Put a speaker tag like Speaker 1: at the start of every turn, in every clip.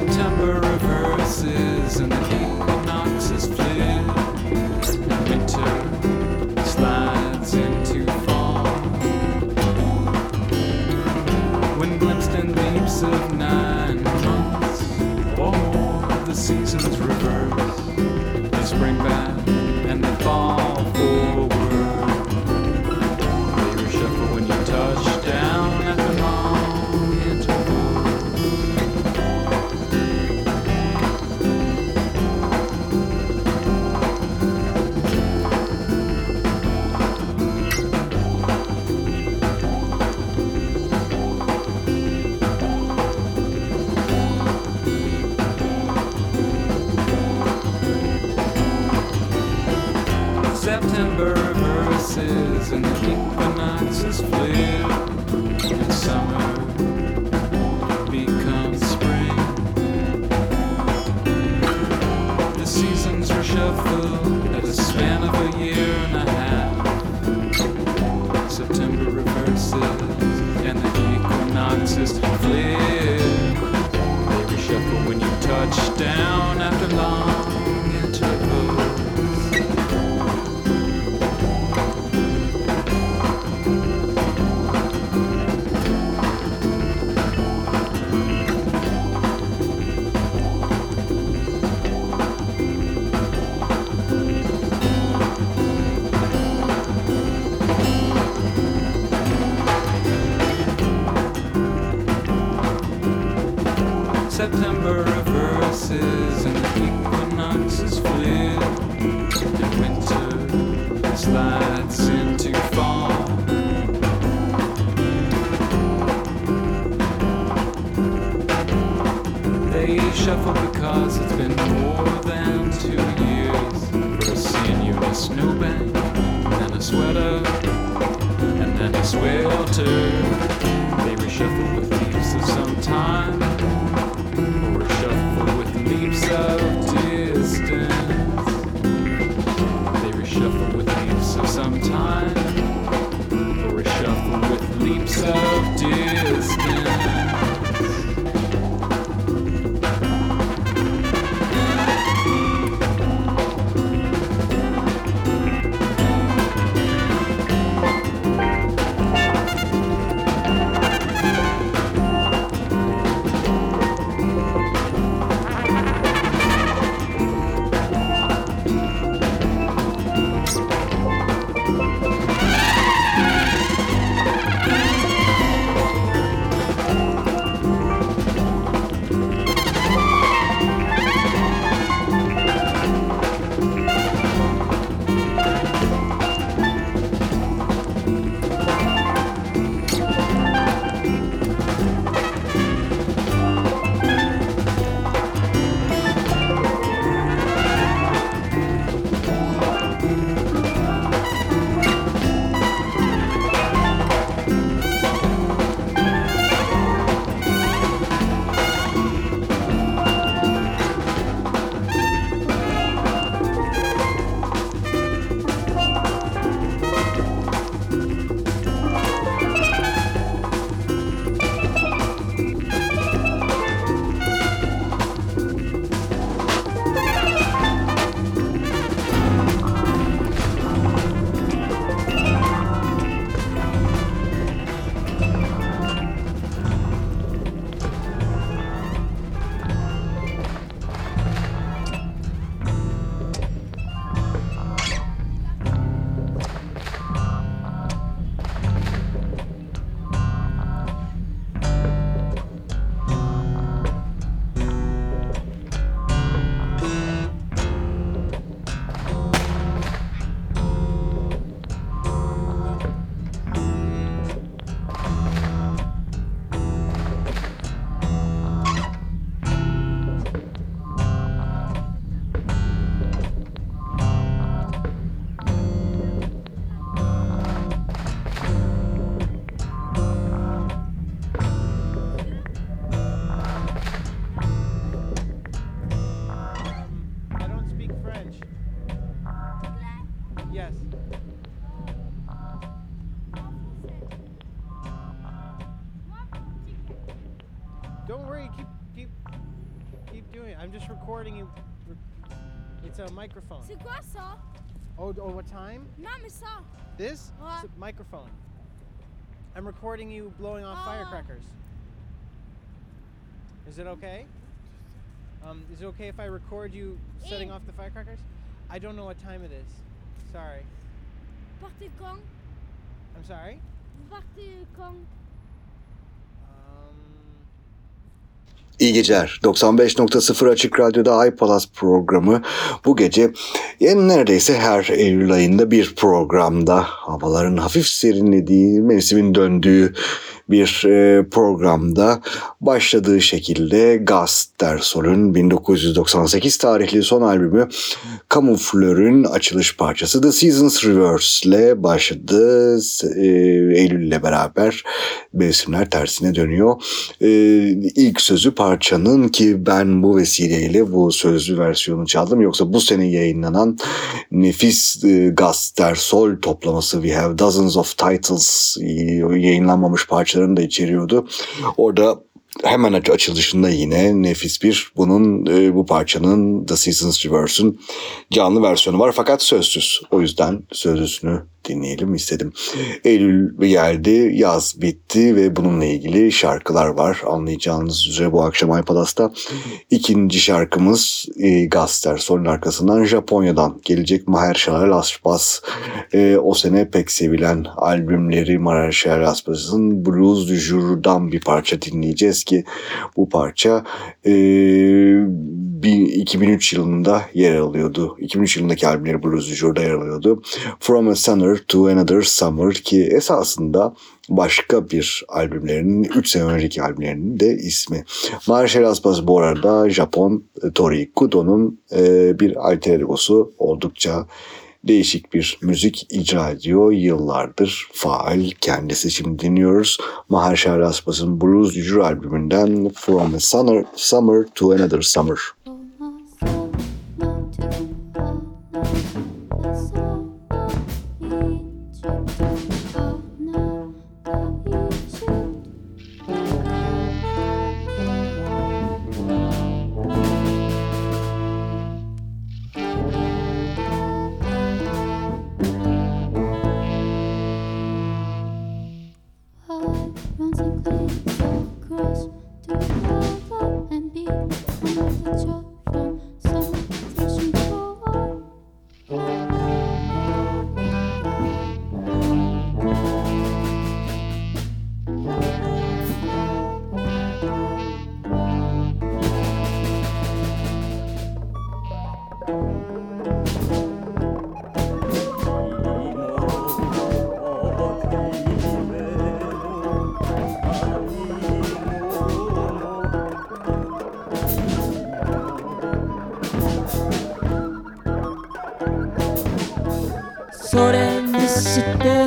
Speaker 1: September reverses and the equinoxes flip. And winter slides into fall. When glimpsed in leaps of nine months more, the seasons reverse. September reverses and the equinoxes flip, and winter slides into fall. They shuffle because it's been more than two years. First seeing you in a snowbank, then a sweater, and then a swelter. They reshuffle with leaves of some time
Speaker 2: subdistance. Recording you. It's a microphone.
Speaker 3: C'est quoi ça
Speaker 2: Oh, oh, what time?
Speaker 3: Non, mais ça.
Speaker 2: This?
Speaker 3: Ouais.
Speaker 2: It's a microphone. I'm recording you blowing off
Speaker 3: Ah.
Speaker 2: firecrackers. Is it okay? Um, is it okay if I record you setting
Speaker 3: Eh.
Speaker 2: off the firecrackers? I don't know what time it is. Sorry.
Speaker 3: Partez quand
Speaker 2: I'm sorry.
Speaker 3: Partez quand
Speaker 4: İyi geceler. 95.0 Açık Radyo'da iPalaz programı bu gece yani neredeyse her Eylül ayında bir programda havaların hafif serinlediği, mevsimin döndüğü bir e, programda başladığı şekilde Gaz Dersol'ün 1998 tarihli son albümü Camouflage'ün açılış parçası The Seasons Reverse ile başladı. E, Eylül ile beraber mevsimler tersine dönüyor. E, ilk sözü parçanın ki ben bu vesileyle bu sözlü versiyonu çaldım. Yoksa bu sene yayınlanan nefis e, Gaz Dersol toplaması We Have Dozens of Titles e, yayınlanmamış parçalarını da içeriyordu. Orada hemen aç- açılışında yine nefis bir bunun e, bu parçanın The Seasons Reverse'ün canlı versiyonu var fakat sözsüz. O yüzden sözlüsünü dinleyelim istedim. Eylül geldi, yaz bitti ve bununla ilgili şarkılar var. Anlayacağınız üzere bu akşam iPalas'ta ikinci şarkımız e, Gaster Sol'ün arkasından Japonya'dan gelecek Mahershala Aspas. E, o sene pek sevilen albümleri Mahershala Aspas'ın Blues du Jour'dan bir parça dinleyeceğiz ki bu parça e, bir- 2003 yılında yer alıyordu. 2003 yılındaki albümleri Blues du Jour'da yer alıyordu. From a Summer to Another Summer ki esasında başka bir albümlerinin 3 sene önceki albümlerinin de ismi. Marshall Aspas bu arada Japon e, Tori Kudo'nun e, bir alter egosu oldukça değişik bir müzik icra ediyor. Yıllardır faal kendisi. Şimdi dinliyoruz. Mahershala Aspas'ın Blues du Jour albümünden From a Summer, Summer to Another Summer.「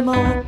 Speaker 5: more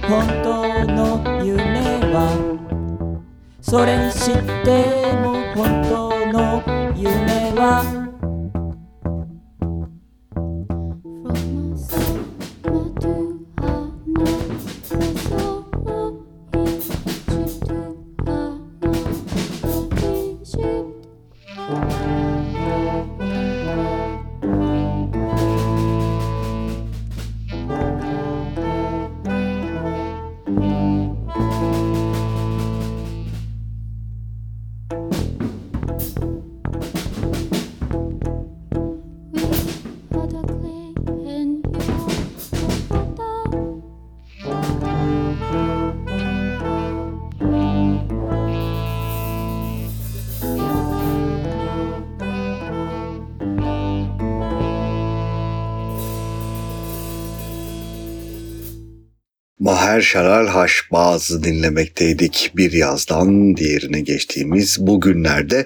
Speaker 4: Maher Şaral Haşbaz'ı dinlemekteydik. Bir yazdan diğerine geçtiğimiz bu günlerde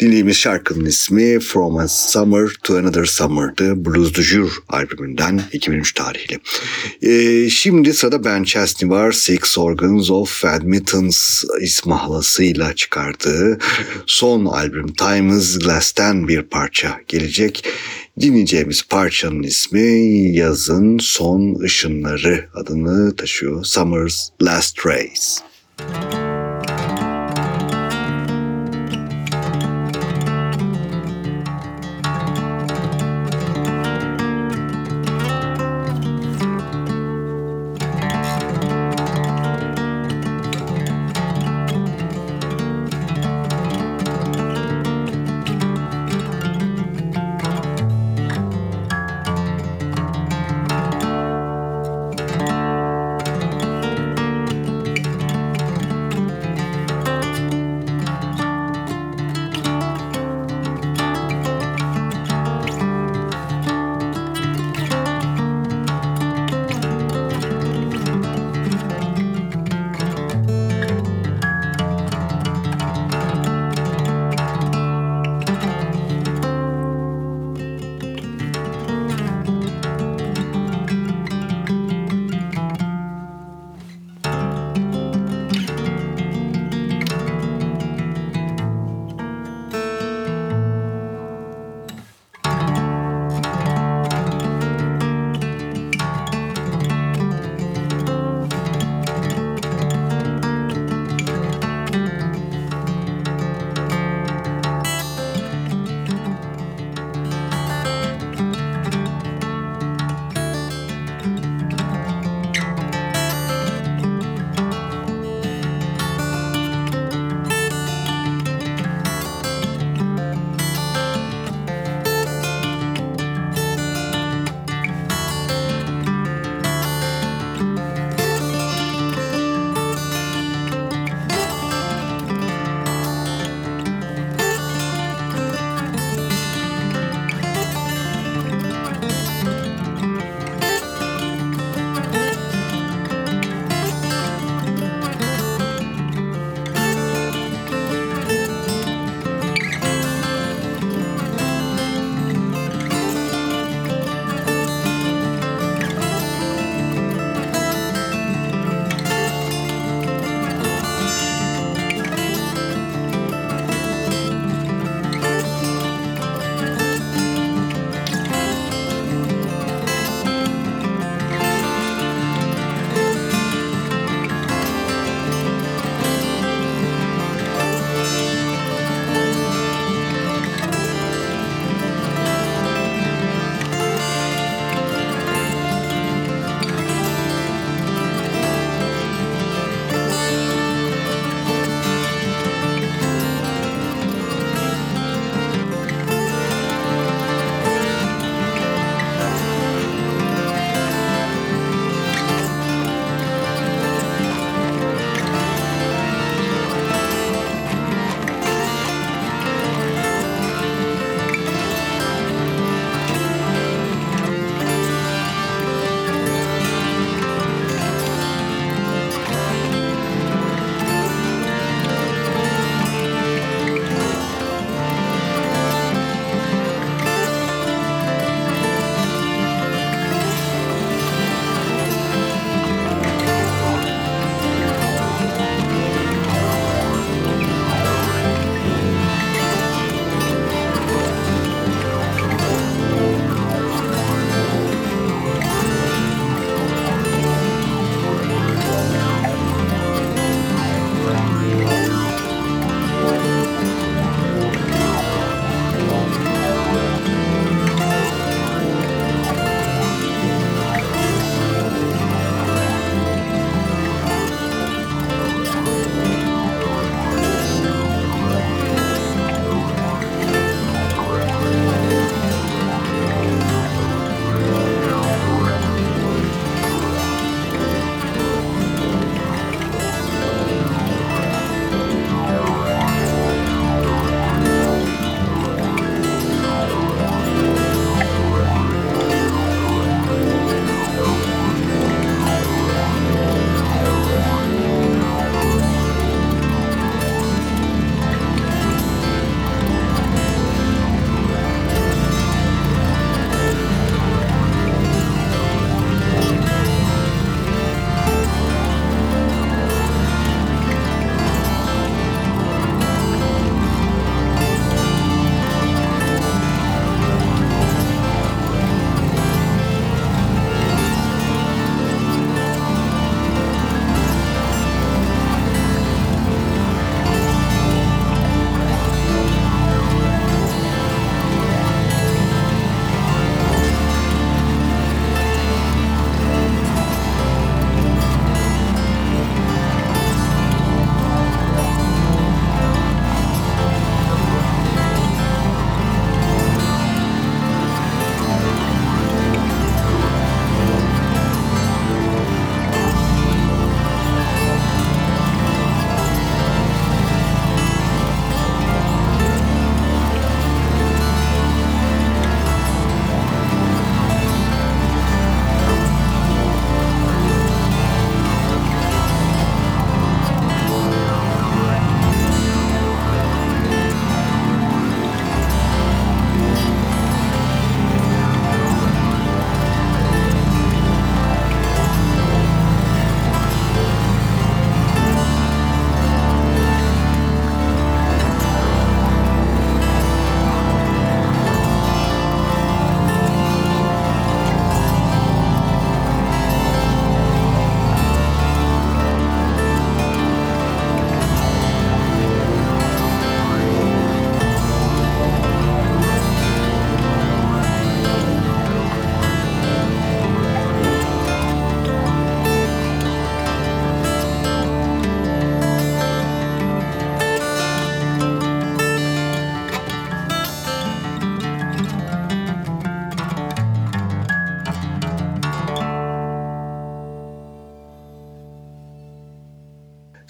Speaker 4: dinlediğimiz şarkının ismi From a Summer to Another Summer'dı. Blues du Jour albümünden 2003 tarihli. Ee, şimdi sırada Ben Chesney var. Six Organs of Admittance ismahlasıyla çıkardığı son albüm Time is Glass'ten bir parça gelecek. Dinleyeceğimiz parçanın ismi Yazın Son Işınları adını taşıyor. Summer's Last Rays.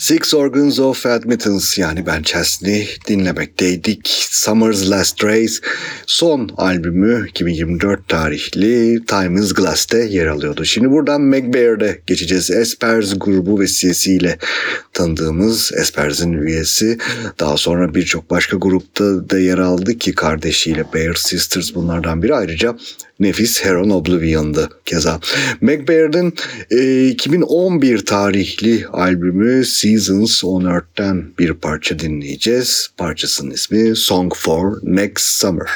Speaker 4: Six Organs of Admittance yani Ben Chesney dinlemekteydik. Summer's Last Race son albümü 2024 tarihli Time is Glass'te yer alıyordu. Şimdi buradan Macbear'de geçeceğiz. Espers grubu vesilesiyle tanıdığımız Espers'in üyesi. Daha sonra birçok başka grupta da yer aldı ki kardeşiyle Bear Sisters bunlardan biri. Ayrıca nefis Heron Oblivion'dı keza. Macbear'ın e, 2011 tarihli albümü Seasons on Earth'ten bir parça dinleyeceğiz. Parçasının ismi Song for Next Summer.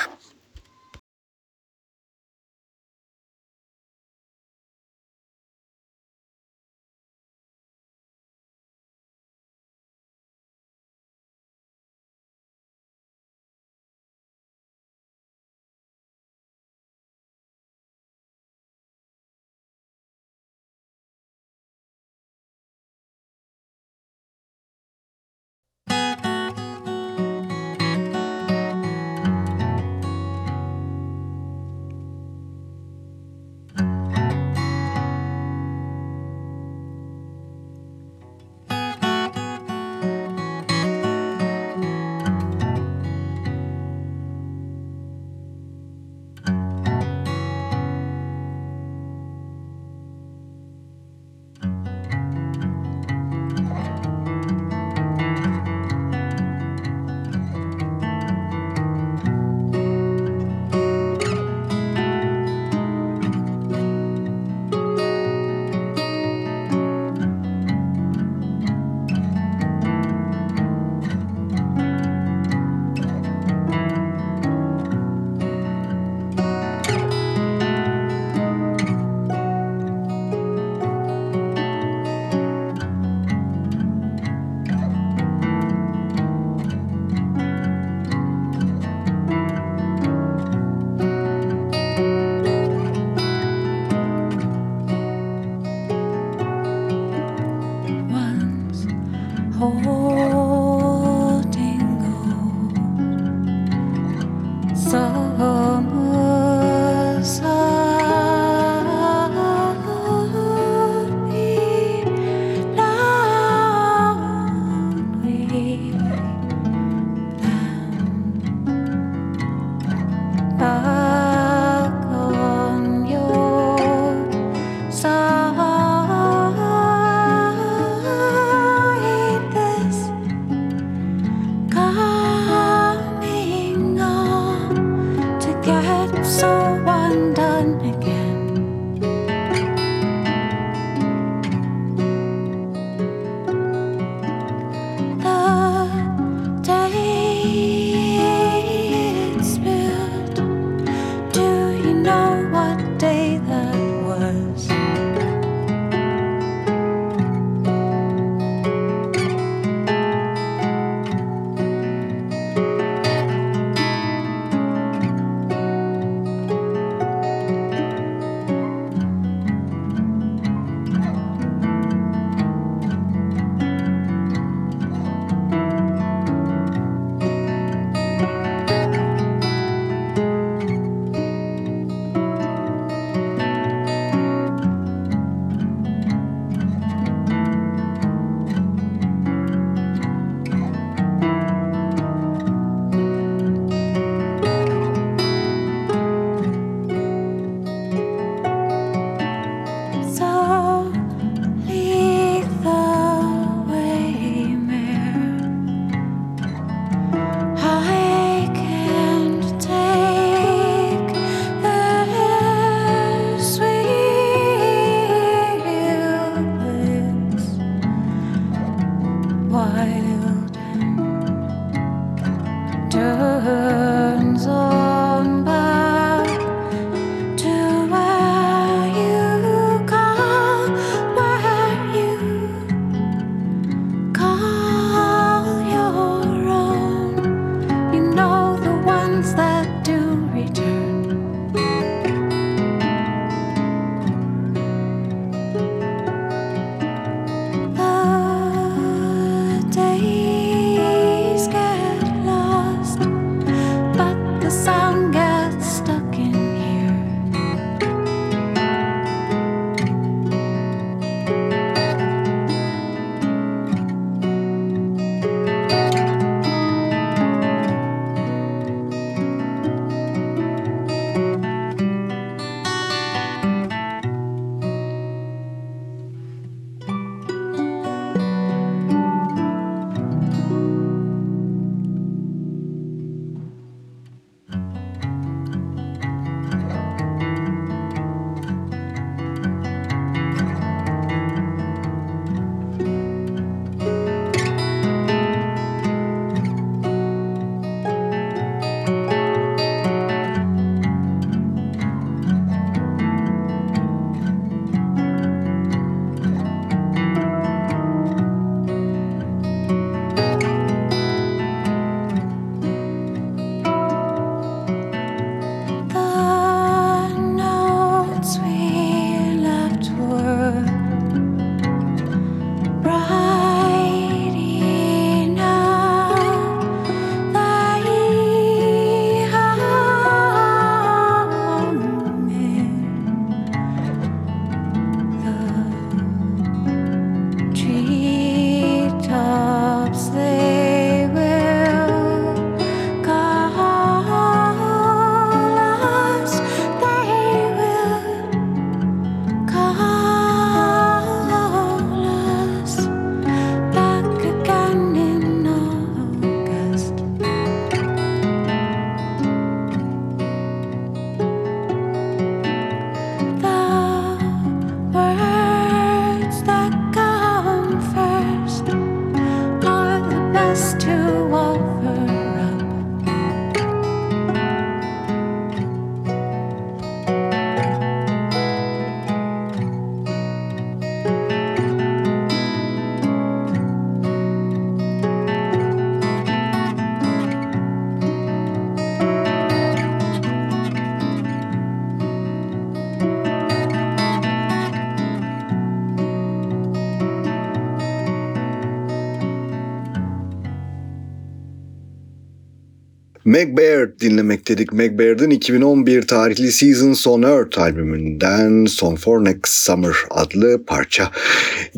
Speaker 4: Meg Baird dinlemek dedik. Meg Baird'ın 2011 tarihli Seasons on Earth albümünden Song for Next Summer adlı parça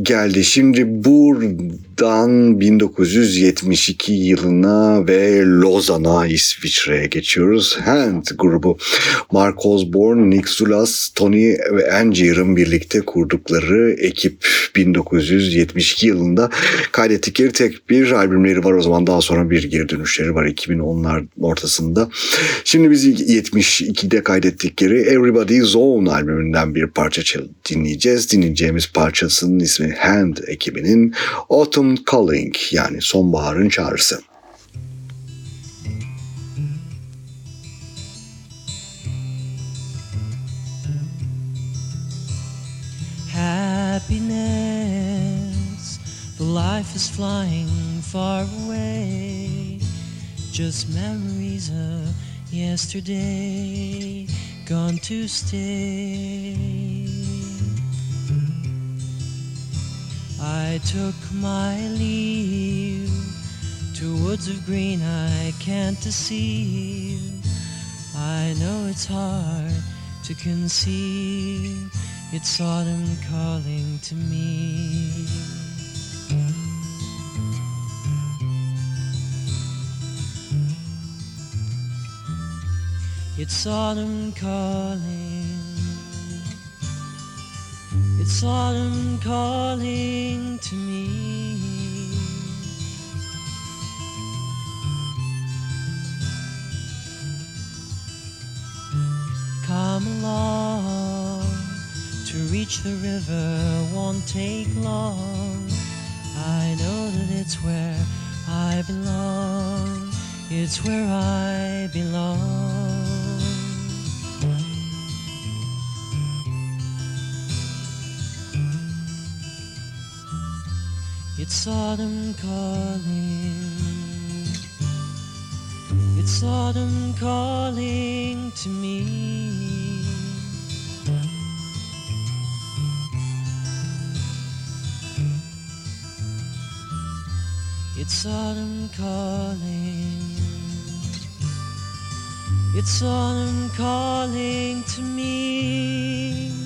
Speaker 4: geldi. Şimdi buradan 1972 yılına ve Lozan'a İsviçre'ye geçiyoruz. Hand grubu Mark Osborne, Nick Zulas, Tony ve Angier'ın birlikte kurdukları ekip 1972 yılında kaydettikleri tek bir albümleri var. O zaman daha sonra bir geri dönüşleri var 2010'lar ortasında. Şimdi biz 72'de kaydettikleri Everybody's Own albümünden bir parça dinleyeceğiz. Dinleyeceğimiz parçasının ismi Hand ekibinin Autumn Calling yani sonbaharın çağrısı.
Speaker 5: happiness. The life is flying far away. Just memories of yesterday gone to stay. I took my leave to woods of green I can't deceive. I know it's hard to conceive. It's autumn calling to me. It's autumn calling. It's autumn calling to me. Come along to reach the river won't take long. I know that it's where I belong. It's where I belong. It's autumn calling. It's autumn calling to me. It's autumn calling. It's autumn calling to me.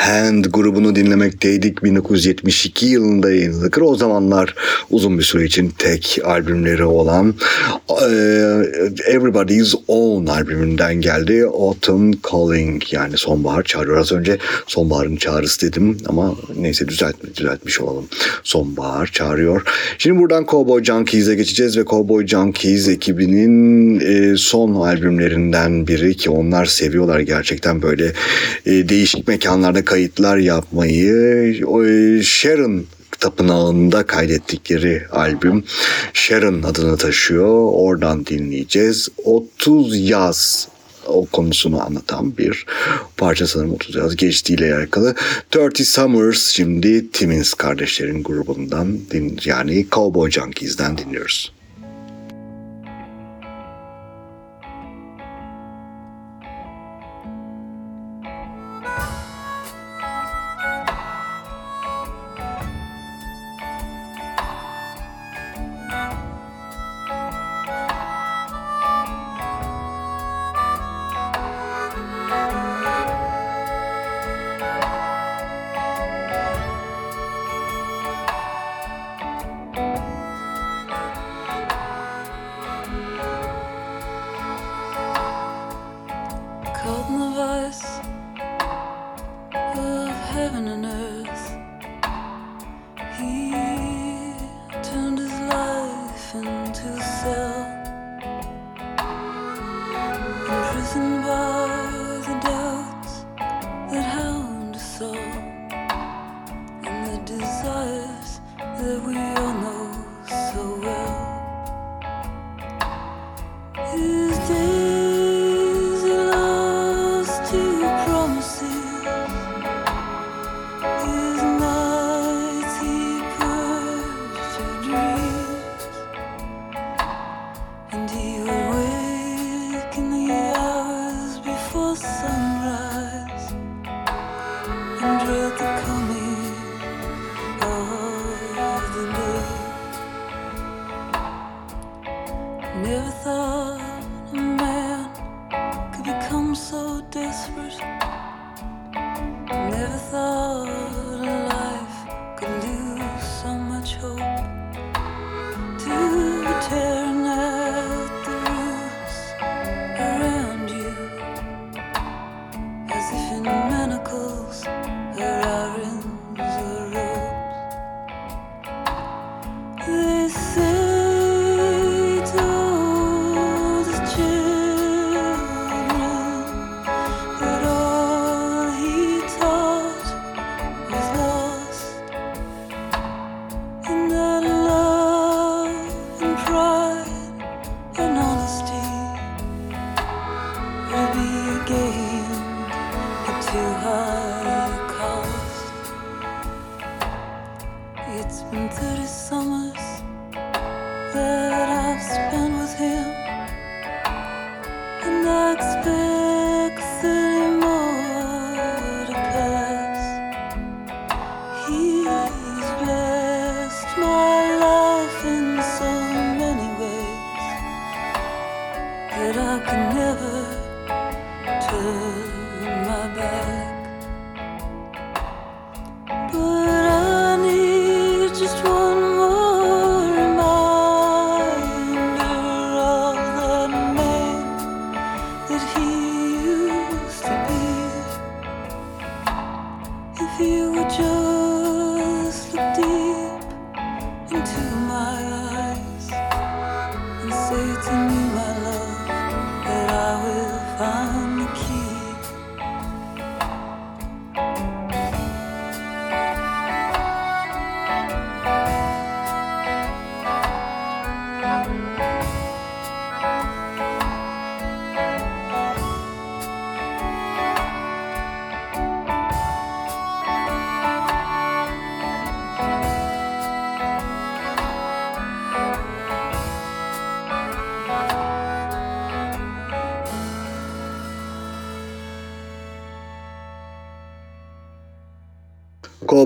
Speaker 4: Hand grubunu dinlemekteydik. 1972 yılında yayınladıkları o zamanlar uzun bir süre için tek albümleri olan Everybody's Own albümünden geldi. Autumn Calling yani sonbahar çağırıyor. Az önce sonbaharın çağrısı dedim ama neyse düzeltme, düzeltmiş olalım. Sonbahar çağırıyor. Şimdi buradan Cowboy Junkies'e geçeceğiz ve Cowboy Junkies ekibinin son albümlerinden biri ki onlar seviyorlar gerçekten böyle değişik mekanlarda kayıtlar yapmayı. E, Sharon tapınağında kaydettikleri albüm Sharon adını taşıyor. Oradan dinleyeceğiz. 30 yaz o konusunu anlatan bir parça sanırım 30 yaz geçtiğiyle alakalı. 30 Summers şimdi Timmins kardeşlerin grubundan din, yani Cowboy Junkies'den dinliyoruz.
Speaker 6: Heaven and earth.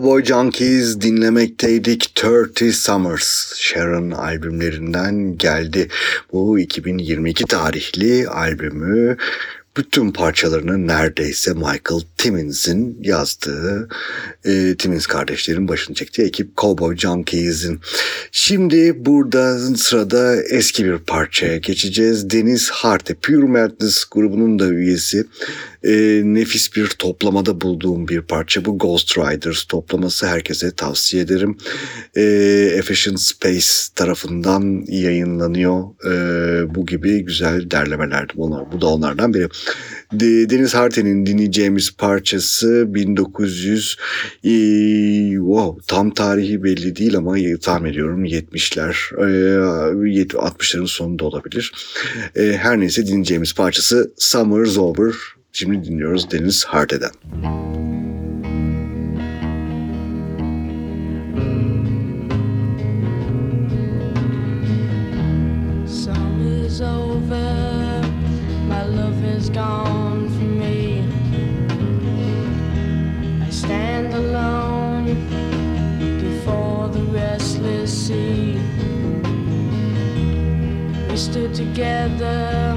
Speaker 4: Cowboy Junkies dinlemekteydik. 30 Summers Sharon albümlerinden geldi. Bu 2022 tarihli albümü bütün parçalarını neredeyse Michael Timmins'in yazdığı, e, Timmins kardeşlerin başını çektiği ekip Cowboy Junkies'in. Şimdi burada sırada eski bir parçaya geçeceğiz. Deniz Harte, Pure Madness grubunun da üyesi. E, nefis bir toplamada bulduğum bir parça bu Ghost Riders toplaması herkese tavsiye ederim. E, Efficient Space tarafından yayınlanıyor. E, bu gibi güzel derlemeler. Onlar, bu da onlardan biri. De- Deniz Harten'in dinleyeceğimiz parçası 1900 e, wow, tam tarihi belli değil ama tahmin ediyorum 70'ler e, 60'ların sonunda olabilir. E, her neyse dinleyeceğimiz parçası Summer's Over. Şimdi dinliyoruz Deniz Harte'den.
Speaker 7: Summer's gone from me. I stand alone before the restless sea. We stood together,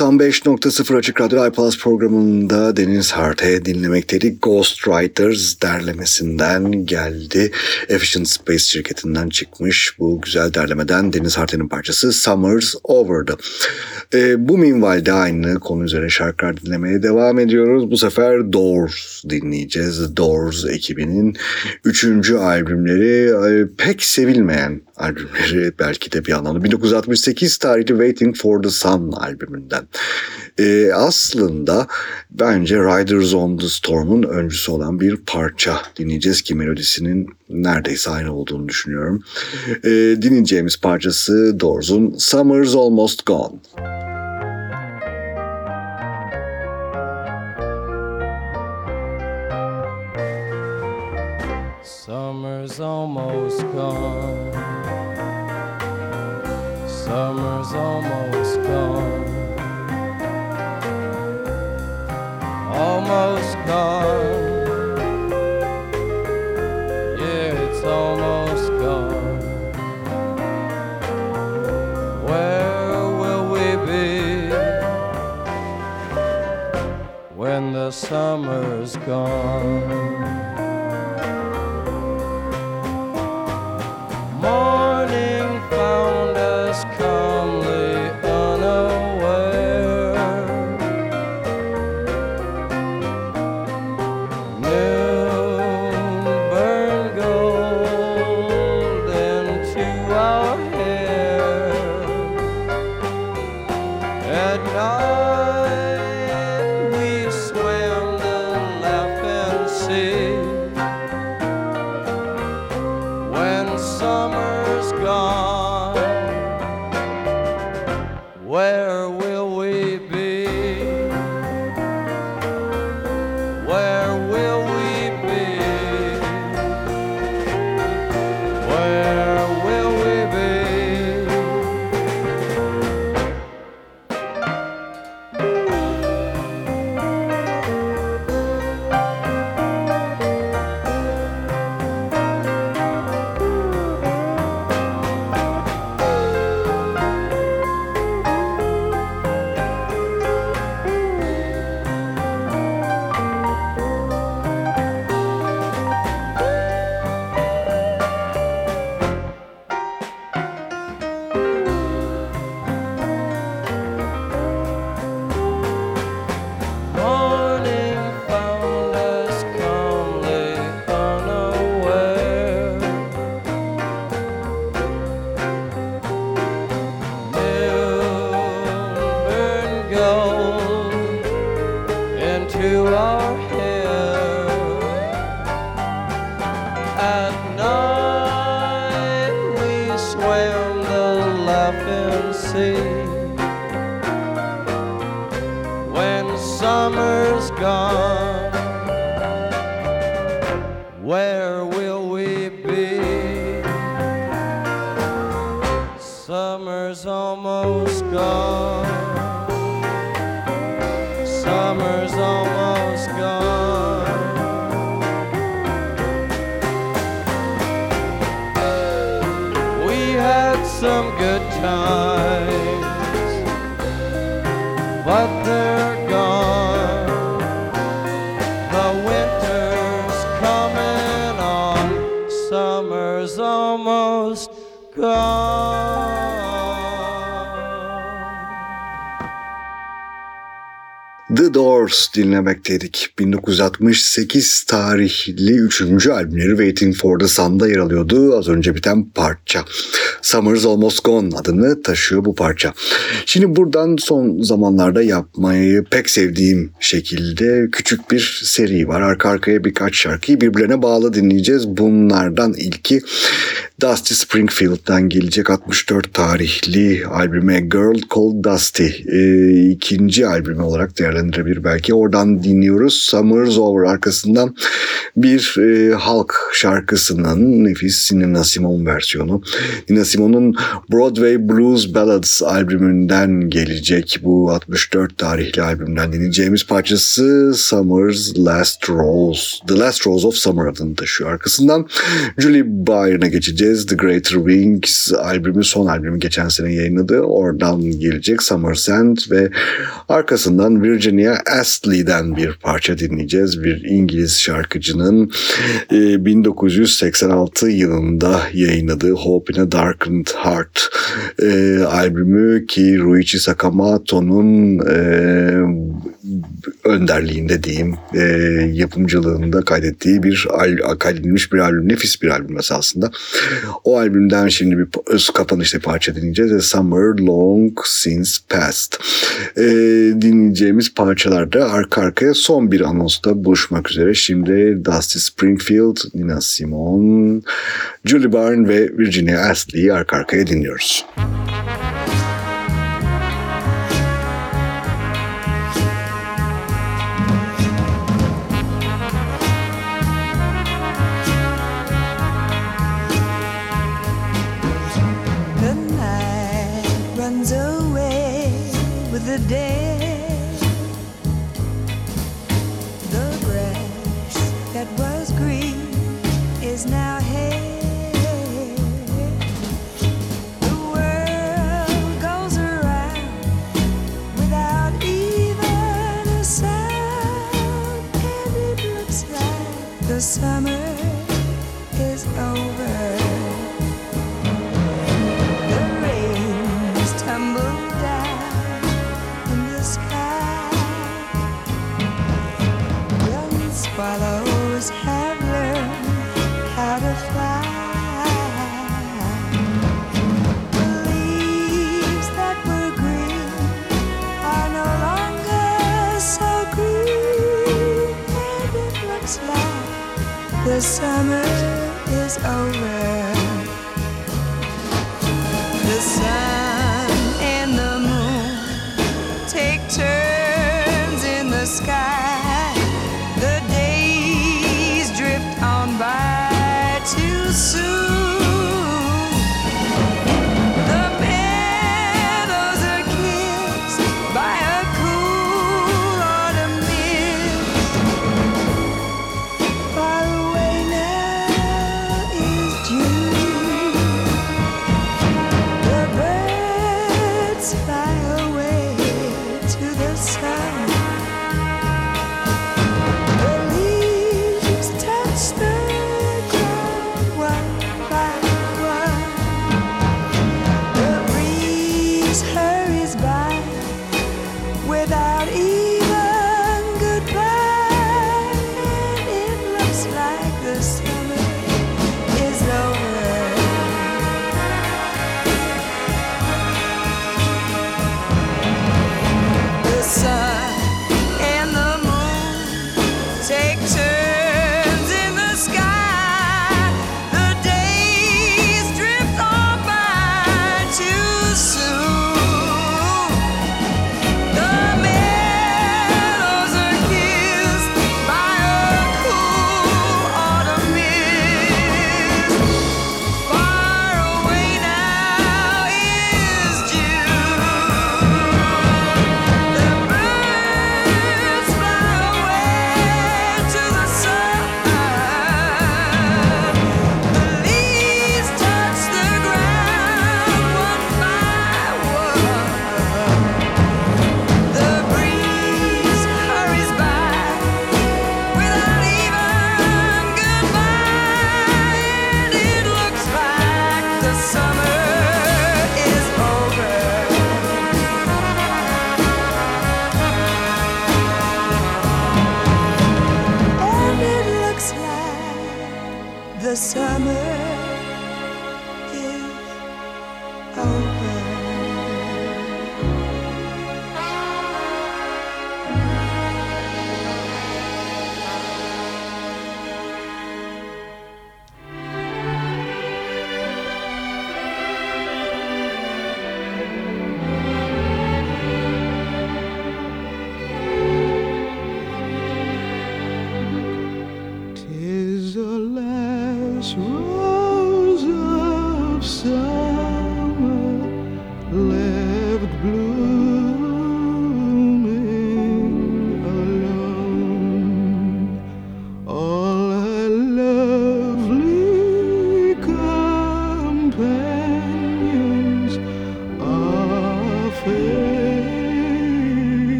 Speaker 4: 95.0 Açık Radyo iPlus programında Deniz Hart'e dinlemekteydik. Ghost Riders derlemesinden geldi. Efficient Space şirketinden çıkmış bu güzel derlemeden Deniz Hart'ın parçası Summer's Over'dı. Ee, bu minvalde aynı konu üzerine şarkılar dinlemeye devam ediyoruz. Bu sefer Doors dinleyeceğiz. Doors ekibinin üçüncü albümleri e, pek sevilmeyen albümleri belki de bir anlamda. 1968 tarihli Waiting for the Sun albümünden. Ee, aslında bence Riders on the Storm'un öncüsü olan bir parça dinleyeceğiz ki melodisinin neredeyse aynı olduğunu düşünüyorum. Ee, dinleyeceğimiz parçası Doors'un Summer's Almost Gone.
Speaker 8: Summer's almost gone. Summer's almost gone. Almost gone. Yeah, it's almost gone. Where will we be when the summer's gone? Morning summer's gone, where The
Speaker 4: Doors dinlemekteydik. 1968 tarihli 3. albümleri Waiting for the Sun'da yer alıyordu. Az önce biten parça. Summer's Almost Gone adını taşıyor bu parça. Şimdi buradan son zamanlarda yapmayı pek sevdiğim şekilde küçük bir seri var. Arka arkaya birkaç şarkıyı birbirine bağlı dinleyeceğiz. Bunlardan ilki Dusty Springfield'dan gelecek 64 tarihli albüme Girl Called Dusty. Ee, ikinci albümü olarak değerlendirebilir belki. Oradan dinliyoruz. Summer's Over arkasından bir e, halk şarkısının nefis Nina Simone versiyonu. Nina Simone'un Broadway Blues Ballads albümünden gelecek bu 64 tarihli albümden dinleyeceğimiz parçası Summer's Last Rose. The Last Rose of Summer adını taşıyor. Arkasından Julie Byron'a geçeceğiz. The Greater Wings albümü son albümü geçen sene yayınladı. Oradan gelecek Summer Sand ve arkasından Virginia Astley'den bir parça dinleyeceğiz. Bir İngiliz şarkıcının e, 1986 yılında yayınladığı Hope in a Darkened Heart e, albümü ki Ruichi Sakamoto'nun e, önderliğinde diyeyim e, yapımcılığında kaydettiği bir kaydedilmiş bir albüm. Nefis bir albüm esasında. O albümden şimdi bir öz kapanışta parça dinleyeceğiz. A Summer Long Since Past. E, dinleyeceğimiz parçalarda arka arkaya son bir anonsta buluşmak üzere. Şimdi Dusty Springfield, Nina Simone, Julie Byrne ve Virginia Astley'i arka arkaya dinliyoruz.
Speaker 6: Summer is over.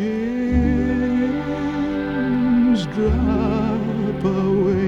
Speaker 6: The
Speaker 9: gems drop away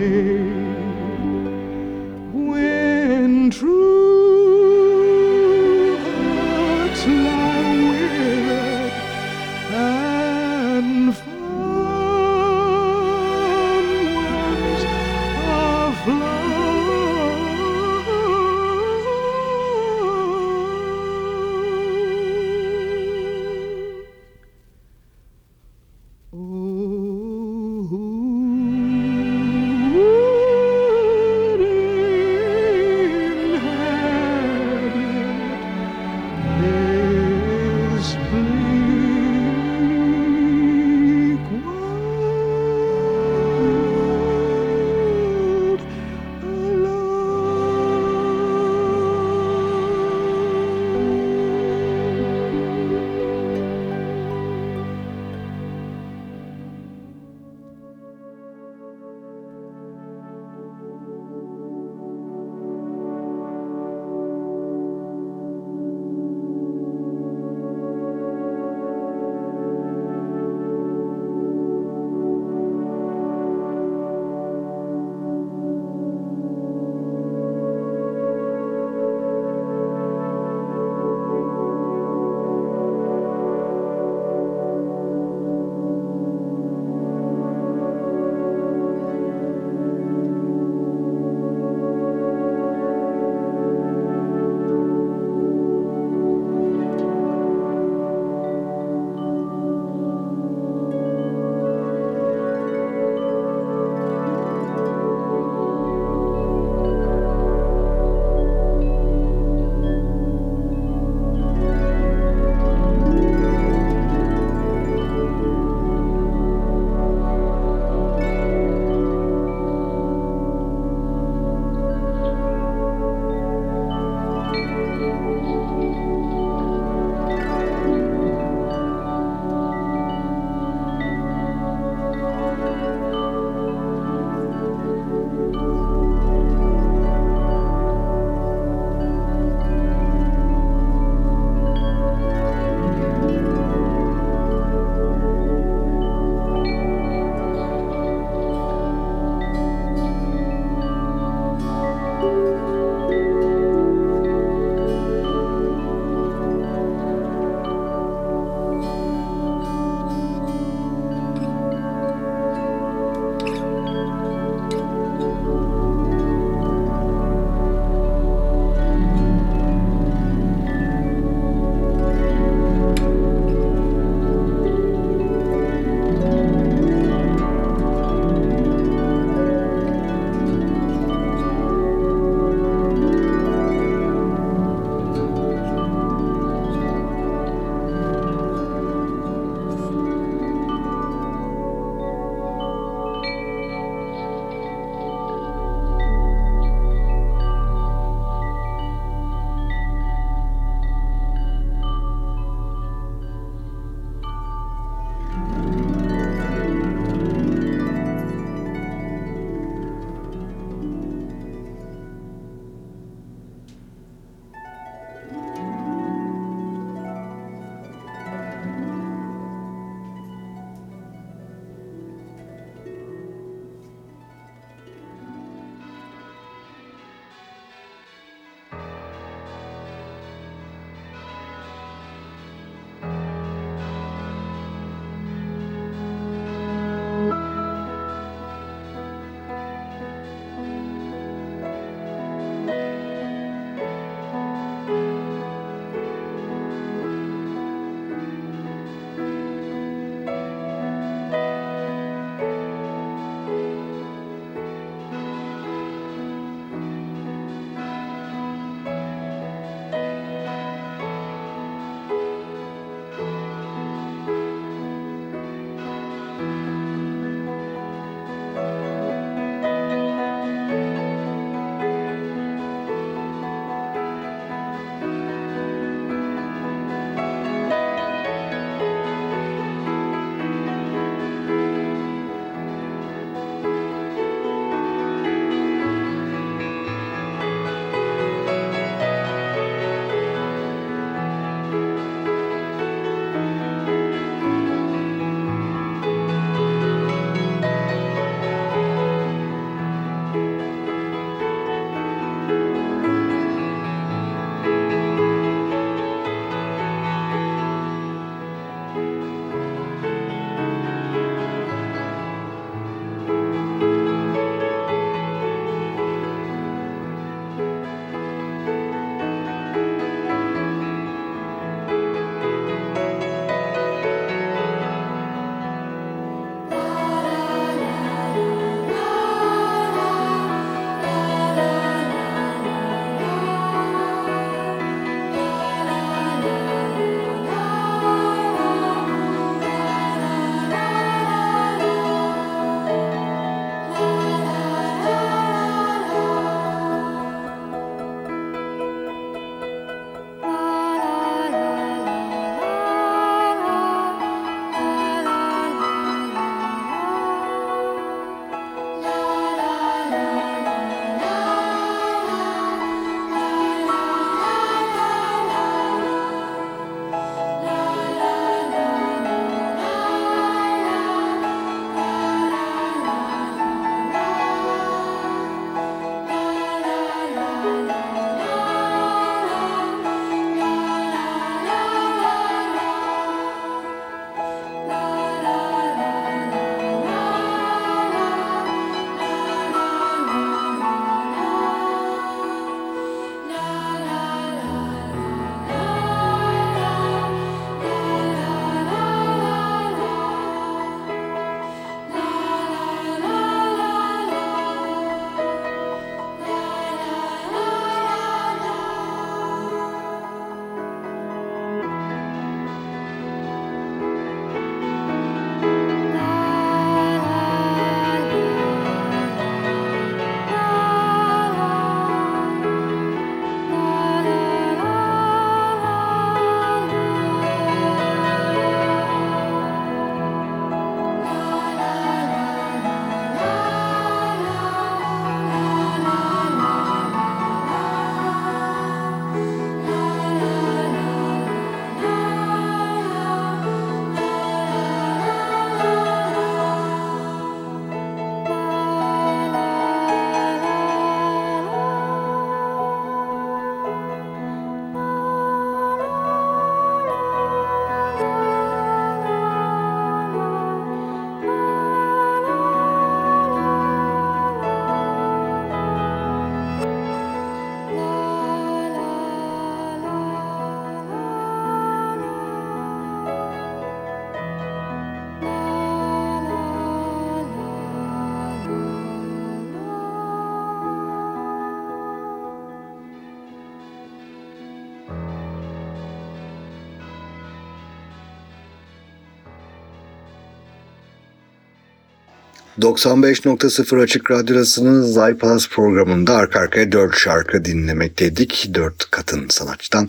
Speaker 4: 95.0 Açık Radyosu'nun Zaypalas programında arka arkaya dört şarkı dinlemekteydik. Dört kadın sanatçıdan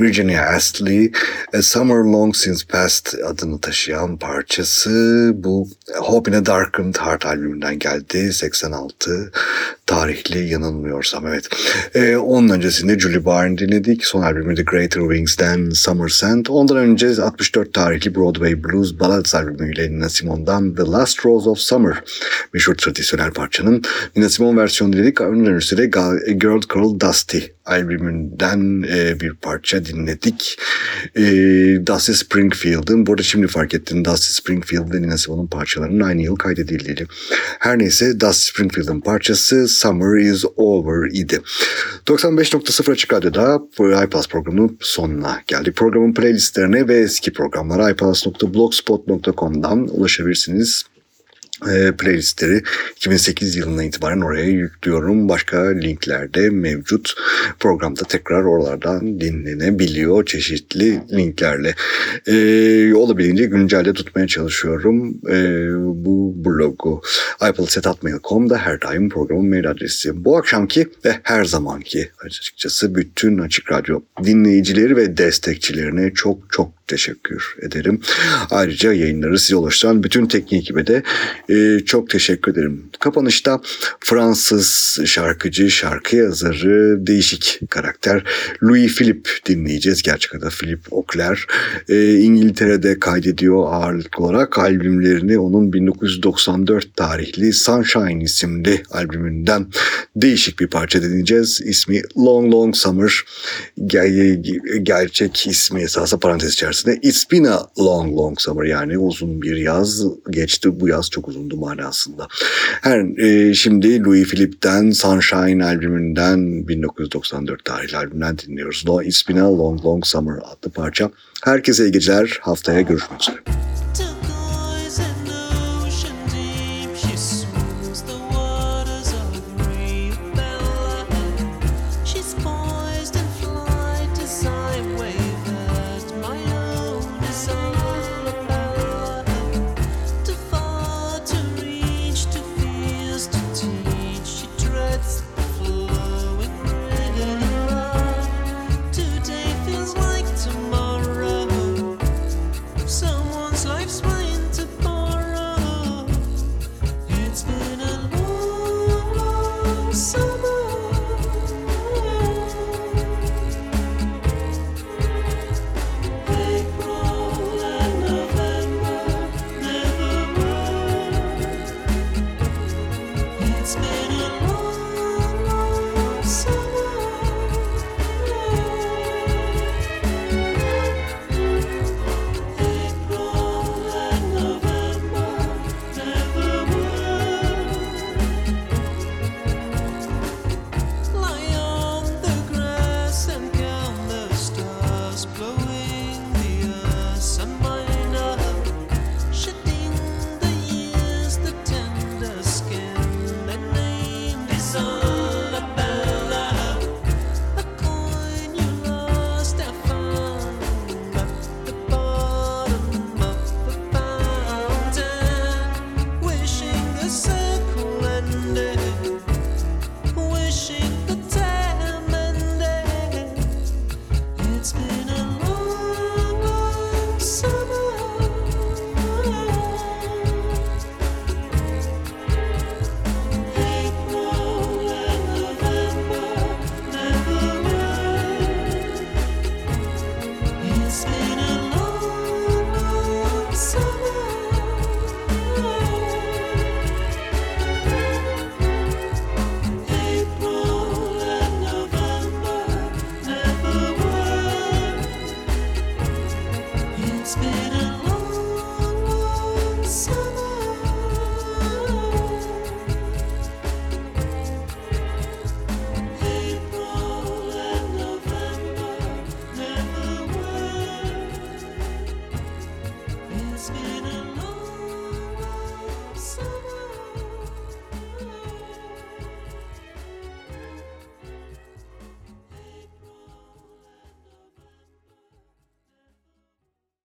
Speaker 4: Virginia Astley, A Summer Long Since Past adını taşıyan parçası bu Hope in a Darkened Heart albümünden geldi. 86 tarihli yanılmıyorsam evet. Ee, onun öncesinde Julie Byrne dinledik. Son albümü The Greater Wings'den Summer Sand. Ondan önce 64 tarihli Broadway Blues Ballads albümüyle Nina Simone'dan The Last Rose of Summer meşhur tradisyonel parçanın Nina Simone versiyonu dinledik. Öncesinde de Girl Called Dusty albümünden e, bir parça dinledik. E, Dusty Springfield'ın, bu arada şimdi fark ettim Dusty Springfield ve Nina parçalarının aynı yıl kaydedildiğini. Her neyse Dusty Springfield'ın parçası Summer is Over idi. 95.0 Açık Radyo'da iPlus programının sonuna geldik. Programın playlistlerine ve eski programlara iPlus.blogspot.com'dan ulaşabilirsiniz e, playlistleri 2008 yılından itibaren oraya yüklüyorum. Başka linklerde mevcut. Programda tekrar oralardan dinlenebiliyor çeşitli linklerle. E, olabildiğince güncelde tutmaya çalışıyorum. E, bu blogu iPlus.mail.com'da her daim programın mail adresi. Bu akşamki ve her zamanki açıkçası bütün Açık Radyo dinleyicileri ve destekçilerine çok çok teşekkür ederim. Ayrıca yayınları size ulaştıran bütün teknik ekibe de e, çok teşekkür ederim. Kapanışta Fransız şarkıcı, şarkı yazarı, değişik karakter Louis Philippe dinleyeceğiz. Gerçek adı Philippe Auclair. E, İngiltere'de kaydediyor ağırlıklı olarak albümlerini onun 1994 tarihli Sunshine isimli albümünden değişik bir parça dinleyeceğiz. İsmi Long Long Summer. Ger- gerçek ismi esasında parantez içerisinde It's been a long long summer yani uzun bir yaz geçti. Bu yaz çok uzundu manasında. Her e, şimdi Louis Philippe'den Sunshine albümünden 1994 tarihli albümden dinliyoruz. It's been a long long summer adlı parça. Herkese iyi geceler. Haftaya görüşmek üzere.